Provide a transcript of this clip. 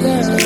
da da